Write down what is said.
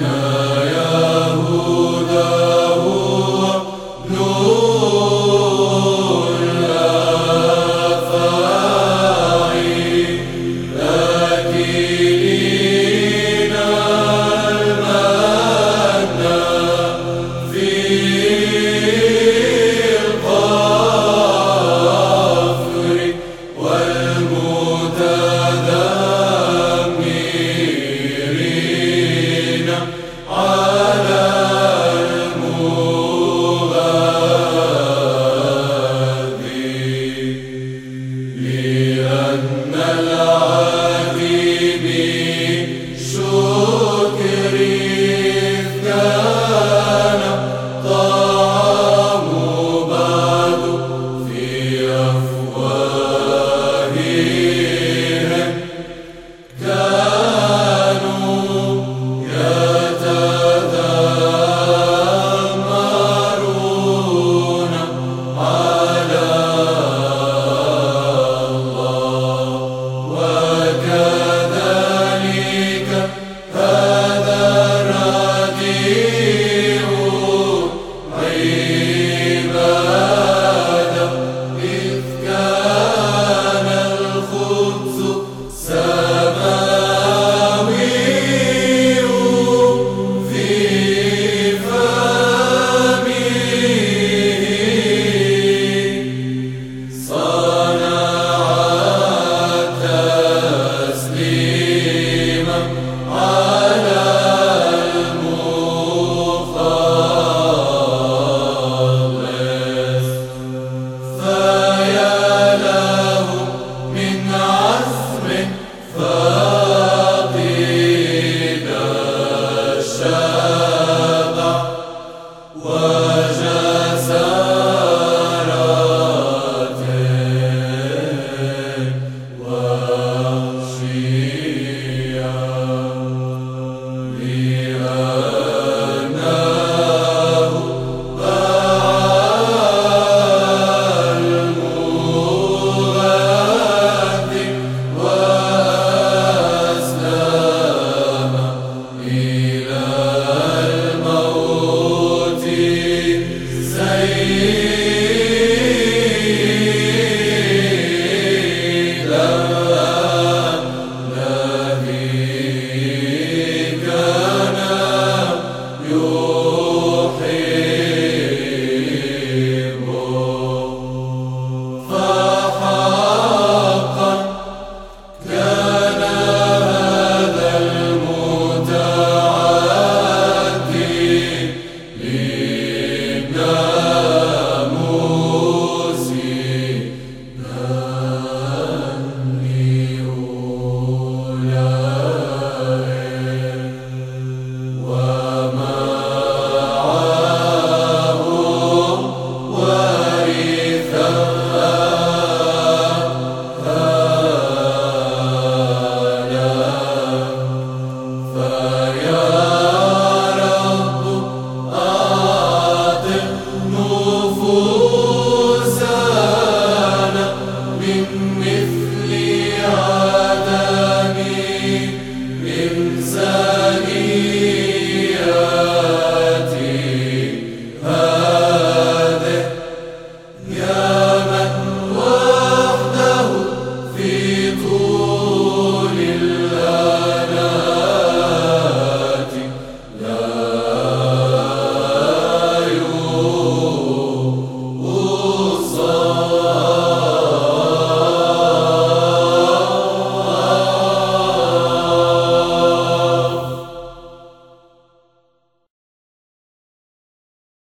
No. la la مثله